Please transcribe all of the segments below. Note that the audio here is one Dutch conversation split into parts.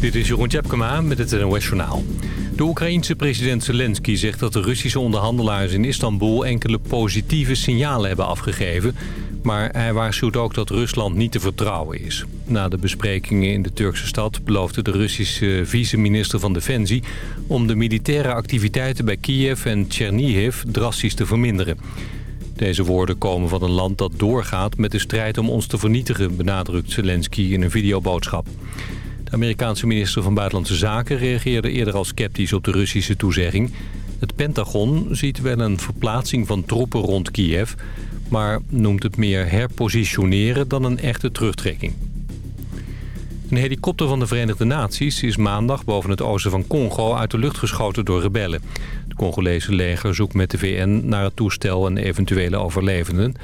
Dit is Jeroen Tjepkema met het NOS Journaal. De Oekraïense president Zelensky zegt dat de Russische onderhandelaars in Istanbul... enkele positieve signalen hebben afgegeven. Maar hij waarschuwt ook dat Rusland niet te vertrouwen is. Na de besprekingen in de Turkse stad beloofde de Russische vice-minister van Defensie... om de militaire activiteiten bij Kiev en Chernihiv drastisch te verminderen. Deze woorden komen van een land dat doorgaat met de strijd om ons te vernietigen... benadrukt Zelensky in een videoboodschap. De Amerikaanse minister van Buitenlandse Zaken reageerde eerder al sceptisch op de Russische toezegging. Het Pentagon ziet wel een verplaatsing van troepen rond Kiev... maar noemt het meer herpositioneren dan een echte terugtrekking. Een helikopter van de Verenigde Naties is maandag boven het oosten van Congo uit de lucht geschoten door rebellen. Het Congolese leger zoekt met de VN naar het toestel en eventuele overlevenden.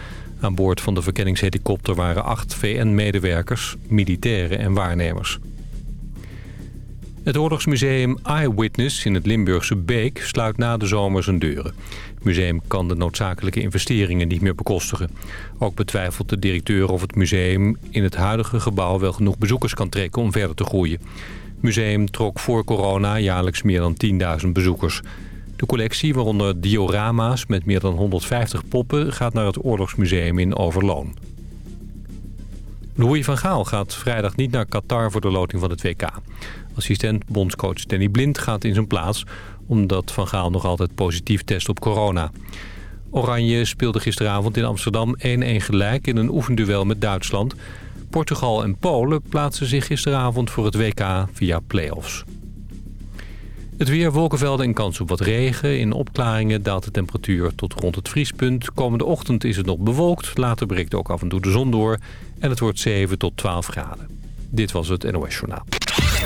Aan boord van de verkenningshelikopter waren acht VN-medewerkers, militairen en waarnemers. Het oorlogsmuseum Eyewitness in het Limburgse Beek sluit na de zomer zijn deuren. Het museum kan de noodzakelijke investeringen niet meer bekostigen. Ook betwijfelt de directeur of het museum in het huidige gebouw wel genoeg bezoekers kan trekken om verder te groeien. Het museum trok voor corona jaarlijks meer dan 10.000 bezoekers. De collectie, waaronder diorama's met meer dan 150 poppen, gaat naar het oorlogsmuseum in Overloon. Louis van Gaal gaat vrijdag niet naar Qatar voor de loting van het WK. Assistent bondscoach Danny Blind gaat in zijn plaats... omdat Van Gaal nog altijd positief test op corona. Oranje speelde gisteravond in Amsterdam 1-1 gelijk in een oefenduel met Duitsland. Portugal en Polen plaatsen zich gisteravond voor het WK via play-offs. Het weer, wolkenvelden en kans op wat regen. In opklaringen daalt de temperatuur tot rond het vriespunt. Komende ochtend is het nog bewolkt. Later breekt ook af en toe de zon door. En het wordt 7 tot 12 graden. Dit was het NOS Journaal.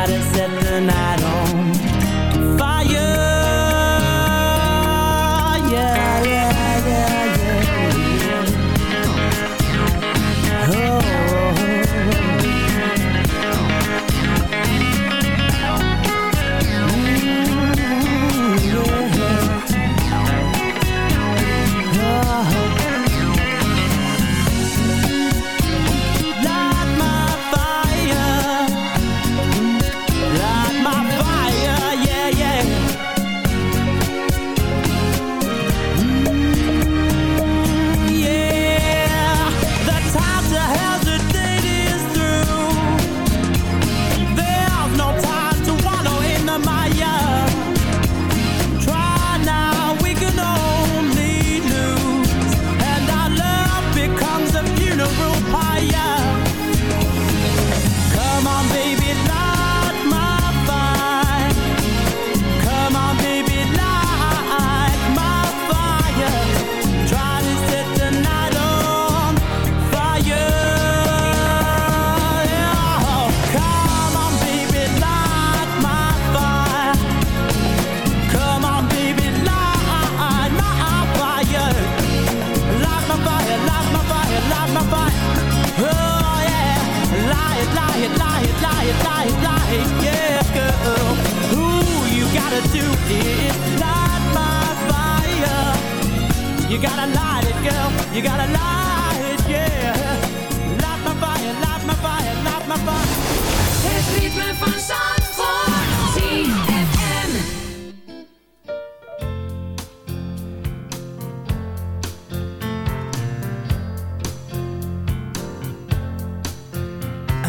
riders in the night.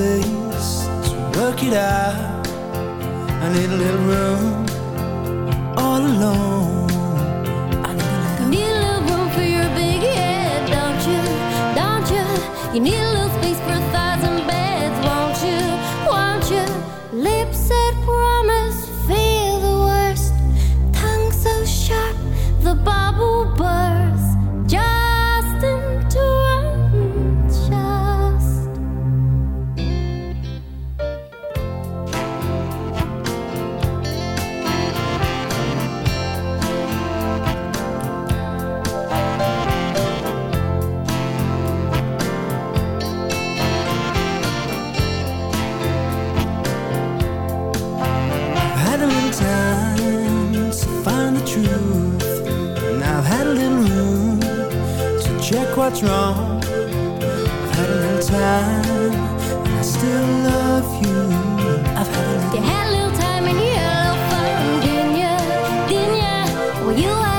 space to work it out. I need a little room. much wrong. I've had a little time, and I still love you. I've had a little. Had a little time, and you had a little fun, didn't you? Didn't you? Well, you.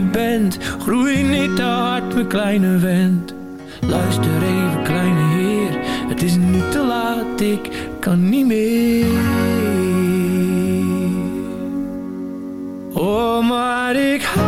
bent. Groei niet te hard, mijn kleine vent. Luister even, kleine heer. Het is nu te laat, ik kan niet meer. Oh, maar ik hou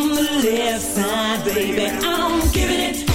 from the left side, baby. I'm giving it.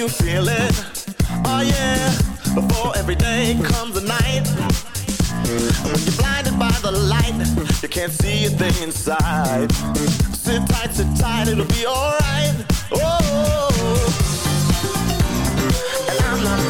you feel it? Oh yeah, before every day comes a night. When you're blinded by the light, you can't see a thing inside. Sit tight, sit tight, it'll be alright. Oh, and I'm not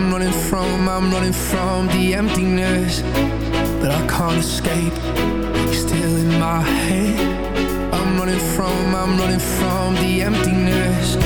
I'm running from, I'm running from the emptiness That I can't escape, you're still in my head. I'm running from, I'm running from the emptiness.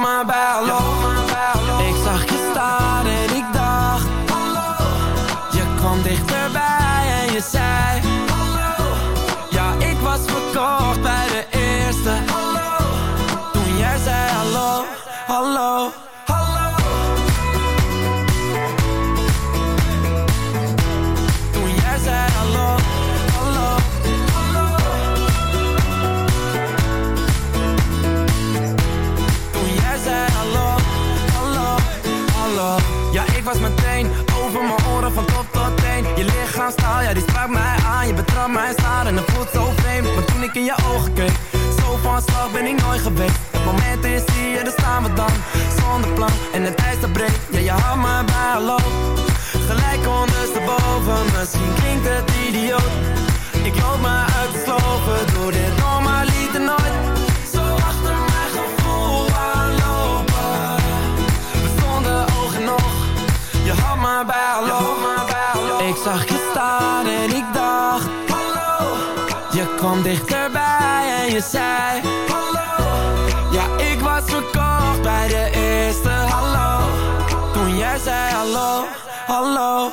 maar. Ik zag je staan en ik dacht, hallo. Je kwam dichter. Ik had me door dit rommel, liep er nooit zo achter mijn gevoel aan. We stonden ogen nog, je had me bij, hallo. Ik zag je staan en ik dacht: Hallo. Je kwam dichterbij en je zei: Hallo. Ja, ik was verkocht bij de eerste, hallo. Toen jij zei: Hallo, hallo.